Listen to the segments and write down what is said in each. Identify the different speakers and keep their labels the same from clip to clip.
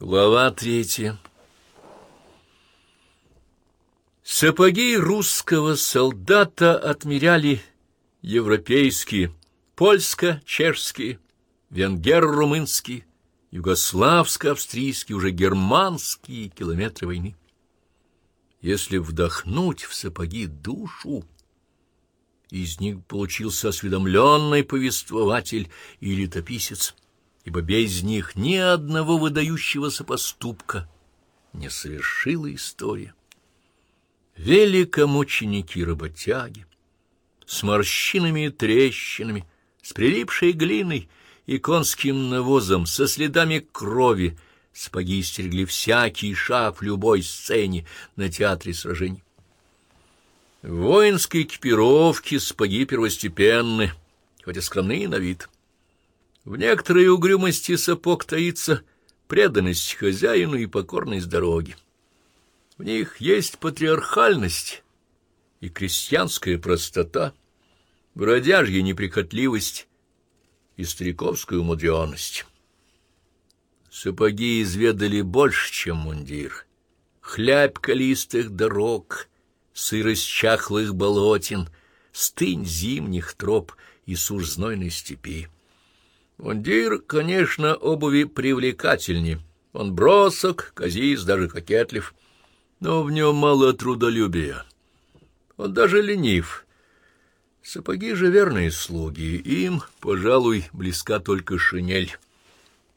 Speaker 1: Глава третья Сапоги русского солдата отмеряли европейские, польско-чешские, венгер-румынские, югославско-австрийские, уже германские километры войны. Если вдохнуть в сапоги душу, из них получился осведомленный повествователь и летописец — ибо без них ни одного выдающегося поступка не совершила история. Великомученики-работяги, с морщинами и трещинами, с прилипшей глиной и конским навозом, со следами крови, спаги стерегли всякий шаг в любой сцене на театре сражений. В воинской экипировке спаги первостепенны, хоть и скромные на вид — в некоторой угрюмости сапог таится преданность хозяину и покорность дороге. В них есть патриархальность и крестьянская простота, бродяжья неприхотливость и стариковская умудренность. Сапоги изведали больше, чем мундир. Хлябь колистых дорог, сырость чахлых болотин, стынь зимних троп и сушь знойной степи. Мундир, конечно, обуви привлекательнее. Он бросок, казист, даже кокетлив, но в нем мало трудолюбия. Он даже ленив. Сапоги же верные слуги, им, пожалуй, близка только шинель.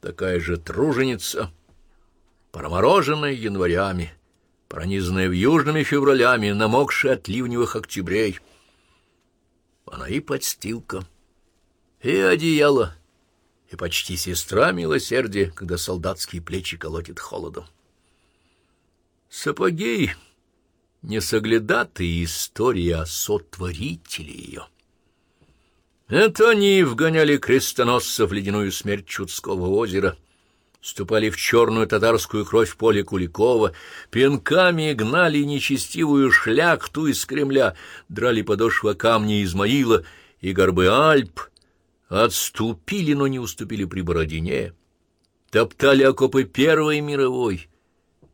Speaker 1: Такая же труженица, промороженная январями, пронизанная вьюжными февралями, намокшая от ливневых октябрей. Она и подстилка, и одеяло — и почти сестра милосердия, когда солдатские плечи колотит холодом. Сапоги — не соглядатые истории, а сотворители ее. Это они вгоняли крестоносцев в ледяную смерть Чудского озера, ступали в черную татарскую кровь поле Куликова, пинками гнали нечестивую шляхту из Кремля, драли подошва камни Измаила и горбы Альп — Отступили, но не уступили при Бородине, топтали окопы Первой мировой,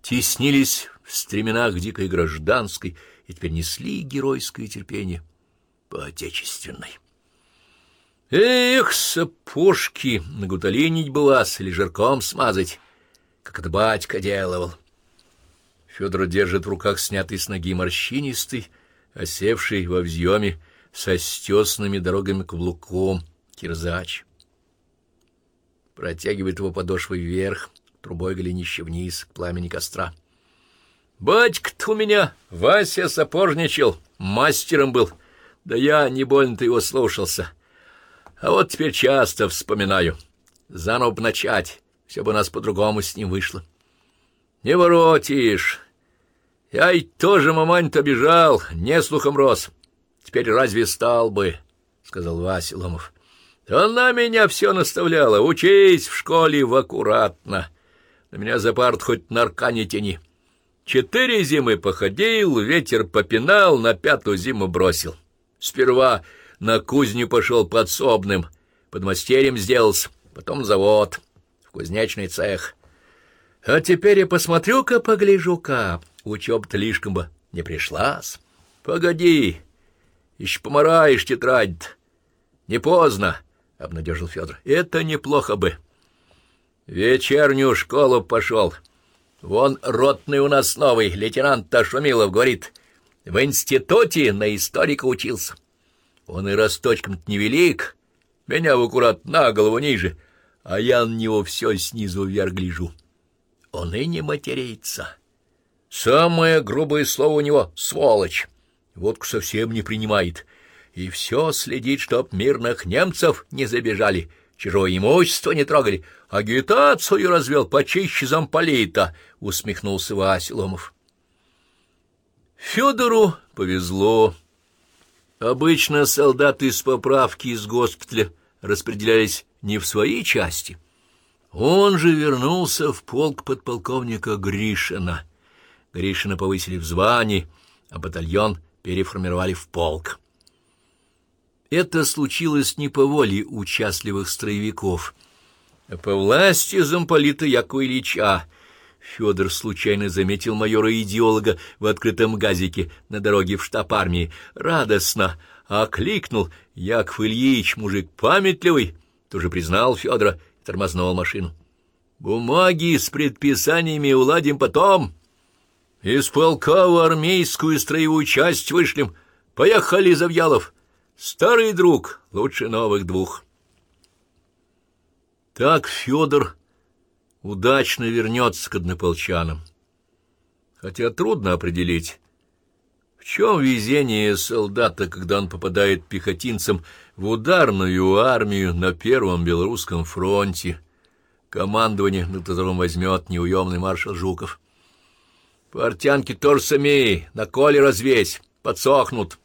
Speaker 1: теснились в стременах дикой гражданской. И теперь несли геройское терпение по отечественной. Эх, сапожки, нагутоленить бы вас или жирком смазать, как это батька делал. Федор держит в руках снятый с ноги морщинистый, осевший во взъеме со стесными дорогами каблуком, кирзач. Протягивает его подошвой вверх, трубой голенище вниз, к пламени костра. «Батька-то у меня Вася сапожничал, мастером был, да я не больно-то его слушался. А вот теперь часто вспоминаю. Заново б начать, все бы у нас по-другому с ним вышло. Не воротишь. Я и тоже мамань-то бежал, не слухом рос. Теперь разве стал бы?» — сказал Вася Ломов. Она меня все наставляла. Учись в школе в аккуратно. На меня за парт хоть нарка не тяни. Четыре зимы походил, ветер попинал, на пятую зиму бросил. Сперва на кузню пошел подсобным, под мастерем сделался, потом завод, в кузнечный цех. А теперь я посмотрю-ка, погляжу-ка. Учеб-то лишком бы не пришлась. Погоди, еще помараешь тетрадь Не поздно. — обнадежил Федор. — Это неплохо бы. Вечернюю школу пошел. Вон ротный у нас новый, лейтенант Ташумилов, говорит, в институте на историка учился. Он и росточком-то невелик, меня в аккурат на голову ниже, а я на него все снизу вверх гляжу. Он и не матерится. Самое грубое слово у него — сволочь. Водку совсем не принимает — и все следит, чтоб мирных немцев не забежали, чужое имущество не трогали, агитацию развел почище замполита, — усмехнулся Вася Ломов. Федору повезло. Обычно солдаты с поправки из госпиталя распределялись не в свои части. Он же вернулся в полк подполковника Гришина. Гришина повысили в звании, а батальон переформировали в полк. Это случилось не по воле участливых строевиков, а по власти замполита Якова Ильича, Федор случайно заметил майора-идеолога в открытом газике на дороге в штаб армии. Радостно окликнул. Яков Ильич, мужик памятливый, тоже признал Федора и тормознул машину. «Бумаги с предписаниями уладим потом. Из полка в армейскую строевую часть вышлем. Поехали, Завьялов. Старый друг, лучше новых двух». Так Федор удачно вернется к однополчанам. Хотя трудно определить, в чем везение солдата, когда он попадает пехотинцем в ударную армию на Первом Белорусском фронте, командование, над которым возьмет неуемный маршал Жуков. Портянки тоже самей, на коле развесь, подсохнут.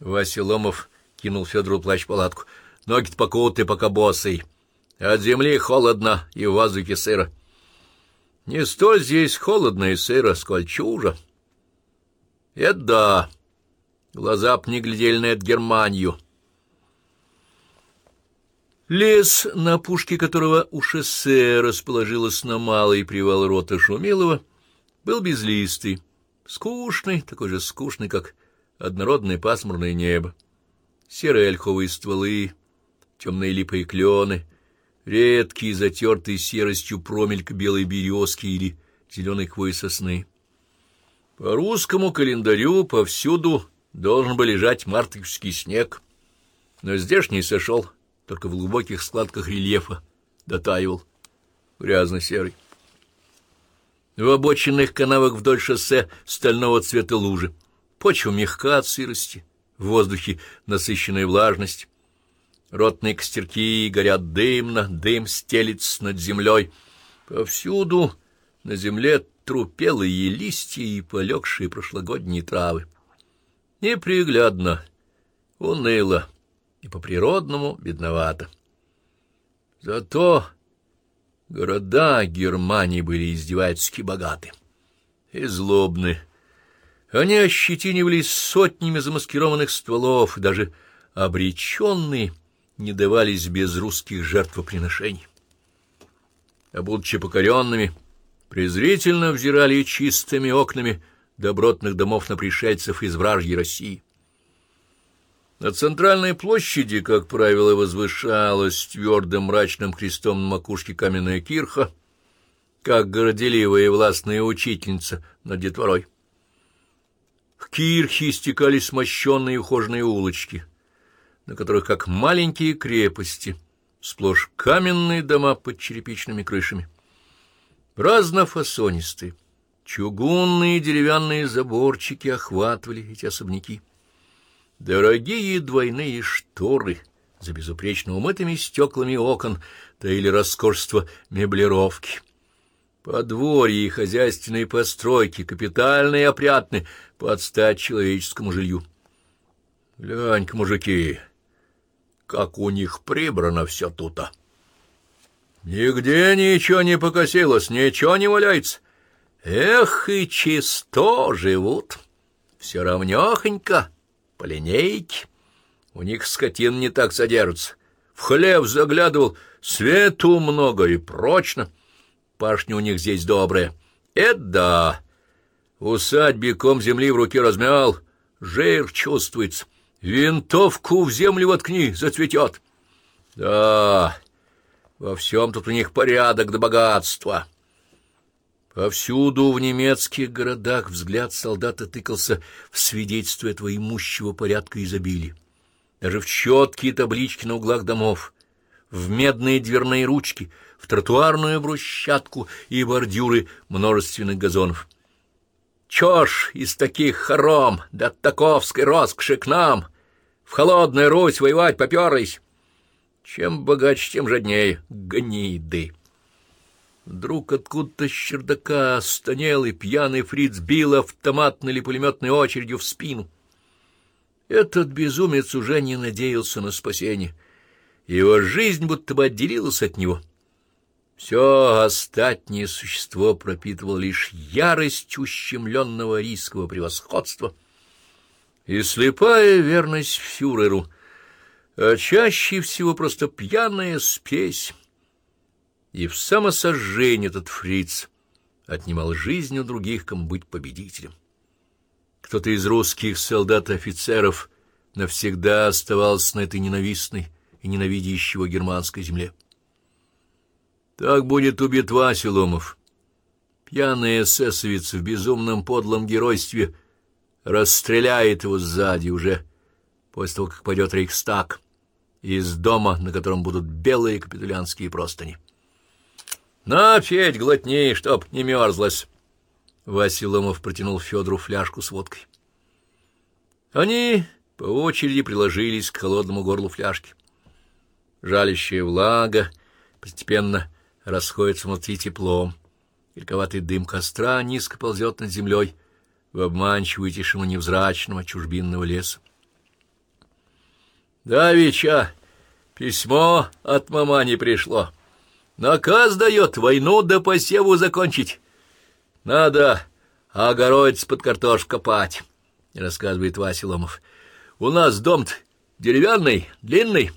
Speaker 1: Вася Ломов кинул Федору плащ-палатку. Ноги-то покуты, пока босый. От земли холодно и в воздухе сыро. Не столь здесь холодно и сыро, сколь чужо. Это да. Глаза б не глядели на эту Германию. Лес, на пушке которого у шоссе расположилась на малый привал рота Шумилова, был безлистый, скучный, такой же скучный, как однородное пасмурное небо. Серые ольховые стволы, темные липы и клены, редкий, затертый серостью промельк белой березки или зеленой хвои сосны. По русскому календарю повсюду должен был лежать мартовский снег, но здешний сошел только в глубоких складках рельефа, дотаивал, грязно-серый. В обочинных канавах вдоль шоссе стального цвета лужи, почва мягка от сырости, в воздухе насыщенная влажность. Ротные костерки горят дымно, дым стелится над землей. Повсюду на земле трупелые листья и полегшие прошлогодние травы. Неприглядно, уныло и по-природному бедновато. Зато города Германии были издевательски богаты и злобны. Они ощетинивались сотнями замаскированных стволов, даже обреченные — не давались без русских жертвоприношений. А будучи покоренными, презрительно взирали чистыми окнами добротных домов на пришельцев из вражьей России. На центральной площади, как правило, возвышалась твердым мрачным крестом на макушке каменная кирха, как горделивая и властная учительница над детворой. К кирхе стекались мощенные ухоженные улочки — на которых, как маленькие крепости, сплошь каменные дома под черепичными крышами. Разнофасонистые, чугунные деревянные заборчики охватывали эти особняки. Дорогие двойные шторы за безупречно умытыми стеклами окон таили роскошество меблировки. Подворья и хозяйственные постройки, капитальные и опрятны, под стать человеческому жилью. Глянь-ка, мужики, как у них прибрано все тут-то. Нигде ничего не покосилось, ничего не валяется. Эх, и чисто живут. Все равнёхонько, по линейке. У них скотин не так содержится. В хлеб заглядывал, свету много и прочно. Пашня у них здесь добрая. Это да. Усадьбе ком земли в руке размял, жир чувствуется. Винтовку в землю воткни, зацветет. Да, во всем тут у них порядок да богатство. Повсюду в немецких городах взгляд солдата тыкался в свидетельство этого имущего порядка и изобилия. Даже в четкие таблички на углах домов, в медные дверные ручки, в тротуарную брусчатку и бордюры множественных газонов. Чё ж из таких хором, да таковской роскоши к нам, в холодную Русь воевать поперлись. Чем богаче, тем жаднее. Гниды. Вдруг откуда-то с чердака и пьяный фриц бил автоматной или пулеметной очередью в спину. Этот безумец уже не надеялся на спасение. Его жизнь будто бы отделилась от него. Все остатнее существо пропитывало лишь ярость ущемленного рискового превосходства — и слепая верность фюреру, а чаще всего просто пьяная спесь. И в самосожжении этот фриц отнимал жизнь у других, кому быть победителем. Кто-то из русских солдат и офицеров навсегда оставался на этой ненавистной и ненавидящей его германской земле. Так будет убит Вася Ломов. Пьяный эсэсовец в безумном подлом геройстве расстреляет его сзади уже после того, как пойдет Рейхстаг из дома, на котором будут белые капитулянские простыни. — На, Федь, глотни, чтоб не мерзлась. Вася Ломов протянул Федору фляжку с водкой. Они по очереди приложились к холодному горлу фляжки. Жалящая влага постепенно расходится внутри теплом. Великоватый дым костра низко ползет над землей в обманчивую тишину невзрачного чужбинного леса. Давича письмо от мамани пришло. Наказ дает войну до посеву закончить. Надо огородец под картошку копать, — рассказывает Вася Ломов. У нас дом деревянный, длинный,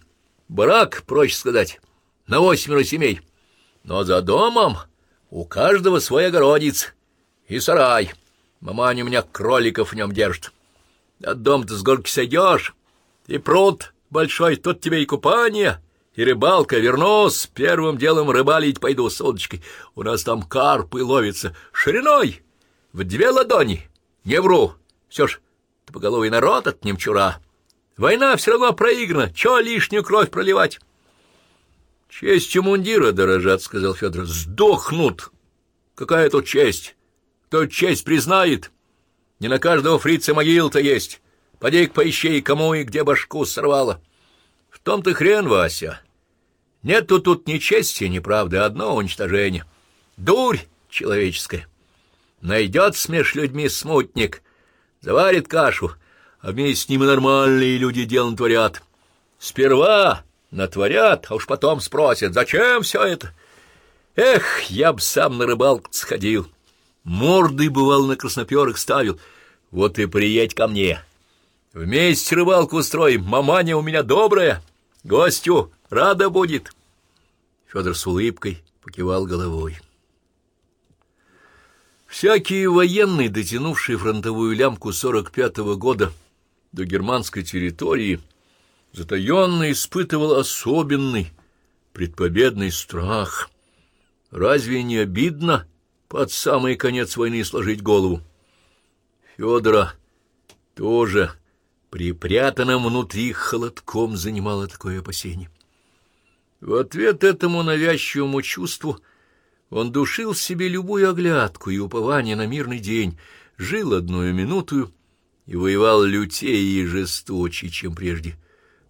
Speaker 1: барак, проще сказать, на восьмеро семей. Но за домом у каждого свой огородец и сарай. Маманя у меня кроликов в нем держит. От дом-то с горки сойдешь, и пруд большой, тут тебе и купание, и рыбалка. Вернусь, первым делом рыбалить пойду с удочкой. У нас там карпы ловятся шириной в две ладони. Не вру, все ж тупоголовый народ от немчура. Война все равно проиграна, чего лишнюю кровь проливать? — Честью мундира дорожат, — сказал Федор. — Сдохнут! Какая тут честь? Кто честь признает? Не на каждого фрица могил-то есть. Поди-ка поищи, кому и где башку сорвало. В том-то хрен, Вася. Нету тут ни чести, ни правды, одно уничтожение. Дурь человеческая. Найдет смеш людьми смутник, заварит кашу, а вместе с ним и нормальные люди дел натворят. Сперва натворят, а уж потом спросят, зачем все это? Эх, я б сам на рыбалку сходил, морды, бывал, на красноперых ставил. Вот и приедь ко мне». Вместе рыбалку устроим. Маманя у меня добрая. Гостю рада будет. Федор с улыбкой покивал головой. Всякие военные, дотянувшие фронтовую лямку сорок пятого года до германской территории, затаенно испытывал особенный предпобедный страх. Разве не обидно под самый конец войны сложить голову? Федора тоже припрятанным внутри холодком занимало такое опасение. В ответ этому навязчивому чувству он душил в себе любую оглядку и упование на мирный день, жил одную минуту и воевал лютее и жесточе, чем прежде.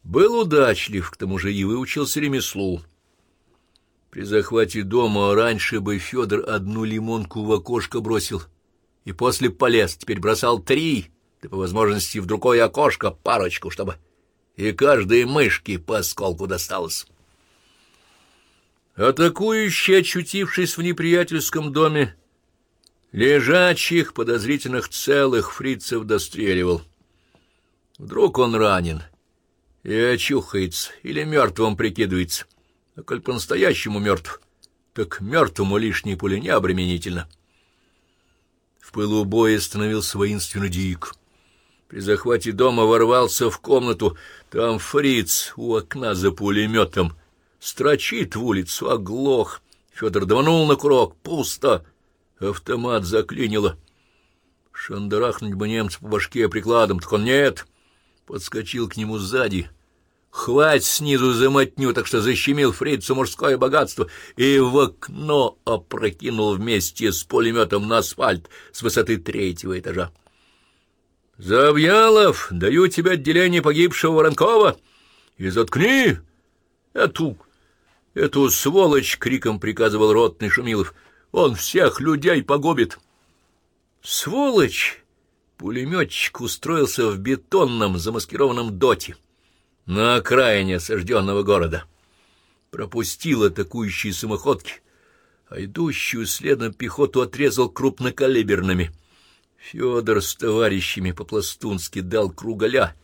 Speaker 1: Был удачлив, к тому же и выучился ремеслу. При захвате дома раньше бы Федор одну лимонку в окошко бросил, и после полез, теперь бросал три — да по возможности в другое окошко парочку, чтобы и каждой мышке по осколку досталось. Атакующий, очутившись в неприятельском доме, лежачих, подозрительных целых фрицев достреливал. Вдруг он ранен и очухается, или мертвым прикидывается, а коль по-настоящему мертв, так мертвому лишней пули не обременительно. В пылу боя становился воинственно дик — при захвате дома ворвался в комнату. Там фриц у окна за пулеметом. Строчит в улицу, оглох. Федор даванул на курок. Пусто. Автомат заклинило. Шандарахнуть бы немца по башке прикладом, так он нет. Подскочил к нему сзади. Хвать снизу замотню, так что защемил фрицу мужское богатство и в окно опрокинул вместе с пулеметом на асфальт с высоты третьего этажа. Завьялов, даю тебе отделение погибшего Воронкова и заткни эту, эту сволочь, — криком приказывал ротный Шумилов. Он всех людей погубит. Сволочь! Пулеметчик устроился в бетонном замаскированном доте на окраине осажденного города. Пропустил атакующие самоходки, а идущую следом пехоту отрезал крупнокалиберными — Федор с товарищами по-пластунски дал круголя,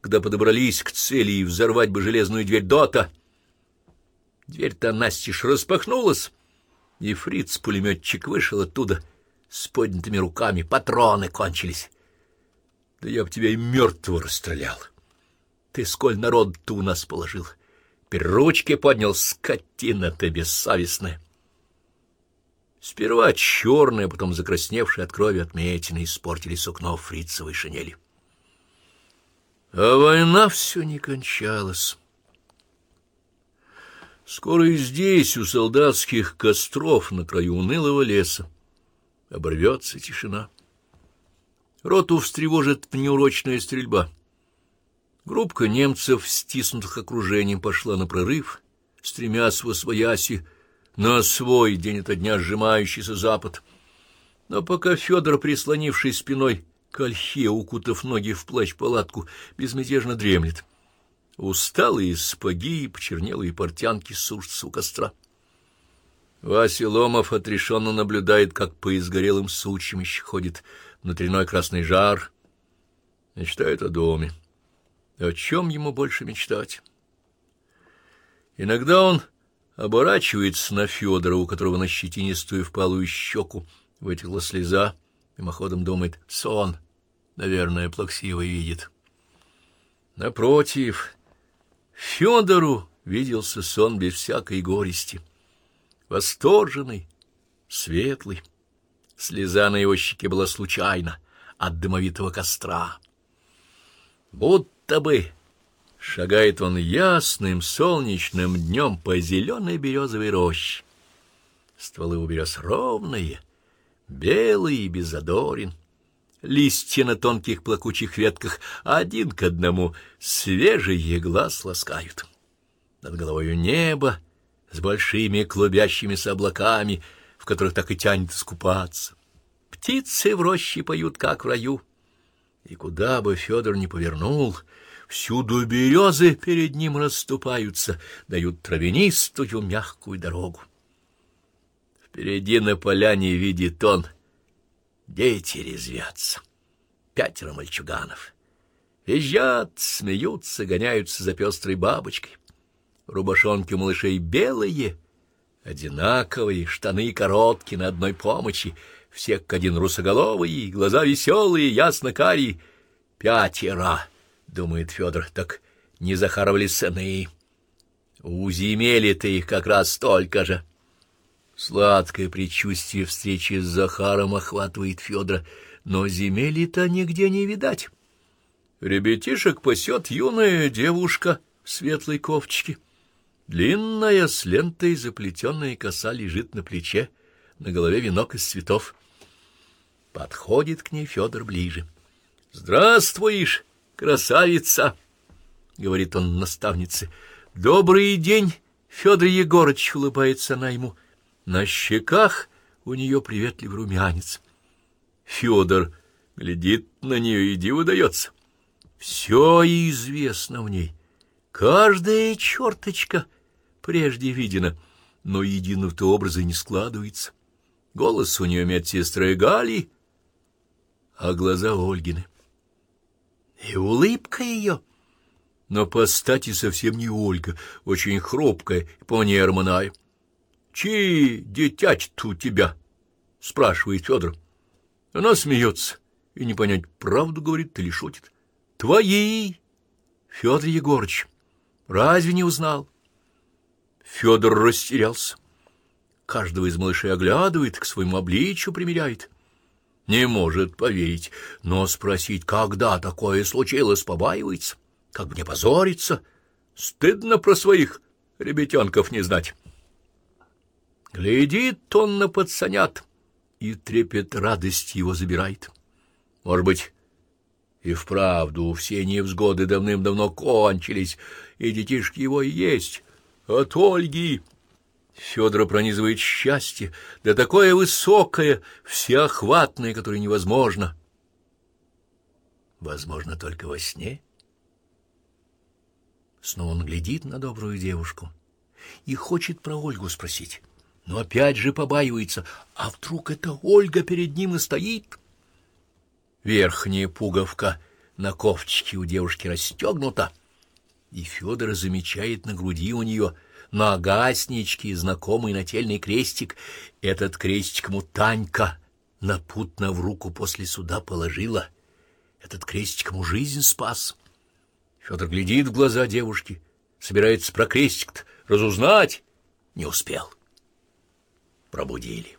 Speaker 1: когда подобрались к цели и взорвать бы железную дверь дота. Дверь-то настежь распахнулась, И фриц-пулеметчик вышел оттуда с поднятыми руками, патроны кончились. Да я б тебя и мертвого расстрелял. Ты сколь народ-то у нас положил. Перручки поднял, скотина ты бессовестная. Сперва черные, потом закрасневшие от крови отметины испортили сукно фрицевой шинели. А война все не кончалась. Скоро и здесь, у солдатских костров, на краю унылого леса, оборвется тишина. Роту встревожит неурочная стрельба. Группка немцев, стиснутых окружением, пошла на прорыв, стремясь во свояси, на свой день ото дня сжимающийся запад. Но пока Федор, прислонившись спиной к ольхе, укутав ноги в плащ-палатку, безмятежно дремлет. Усталые спаги и почернелые портянки сушатся у костра. Вася Ломов отрешенно наблюдает, как по изгорелым сучьям еще ходит внутренной красный жар. Мечтает о доме. О чем ему больше мечтать? Иногда он оборачивается на Федора, у которого на щетинистую впалую щеку вытекла слеза, мимоходом думает «сон». Наверное, плаксиво видит. Напротив, Федору виделся сон без всякой горести. Восторженный, светлый. Слеза на его щеке была случайно от дымовитого костра. Будто бы Шагает он ясным солнечным днем по зеленой березовой роще. Стволы у берез ровные, белые и беззадорен. Листья на тонких плакучих ветках один к одному свежие глаз ласкают. Над головою небо с большими клубящимися облаками, в которых так и тянет искупаться. Птицы в роще поют, как в раю. И куда бы Федор ни повернул — Всюду березы перед ним расступаются, дают травянистую мягкую дорогу. Впереди на поляне видит он, дети резвятся, пятеро мальчуганов. Визжат, смеются, гоняются за пестрой бабочкой. Рубашонки у малышей белые, одинаковые, штаны короткие на одной помощи, все как один русоголовые, глаза веселые, ясно-карие, пятеро — думает Федор, так не Захаровли сыны. У земели-то их как раз столько же. Сладкое предчувствие встречи с Захаром охватывает Федора, но земели-то нигде не видать. Ребятишек пасет юная девушка в светлой кофточке. Длинная с лентой заплетенная коса лежит на плече, на голове венок из цветов. Подходит к ней Федор ближе. — Здравствуешь! Красавица, — говорит он наставнице. — Добрый день, Федор Егорыч, — улыбается она ему. На щеках у нее приветливый румянец. Федор глядит на нее, и диву дается. Все известно в ней, каждая черточка прежде видена, но единого-то образа не складывается. Голос у нее медсестры Гали, а глаза Ольгины. И улыбка ее. Но по стати совсем не Ольга, очень хрупкая и понерманная. — Чьи дитяч-то у тебя? — спрашивает Федор. Она смеется и не понять, правду говорит или шутит. — Твои, Федор Егорыч. Разве не узнал? Федор растерялся. Каждого из малышей оглядывает, к своему обличью примеряет. Не может поверить, но спросить, когда такое случилось, побаивается. Как бы не позориться, стыдно про своих ребятенков не знать. Глядит он на пацанят, и трепет радости его забирает. Может быть, и вправду все невзгоды давным-давно кончились, и детишки его есть. От Ольги Федора пронизывает счастье, да такое высокое, всеохватное, которое невозможно. Возможно, только во сне. Снова он глядит на добрую девушку и хочет про Ольгу спросить, но опять же побаивается, а вдруг это Ольга перед ним и стоит? Верхняя пуговка на кофточке у девушки расстегнута, и Федор замечает на груди у нее — на гасничке знакомый нательный крестик. Этот крестик ему Танька напутно в руку после суда положила. Этот крестик ему жизнь спас. Федор глядит в глаза девушки, собирается про крестик разузнать, не успел. Пробудили.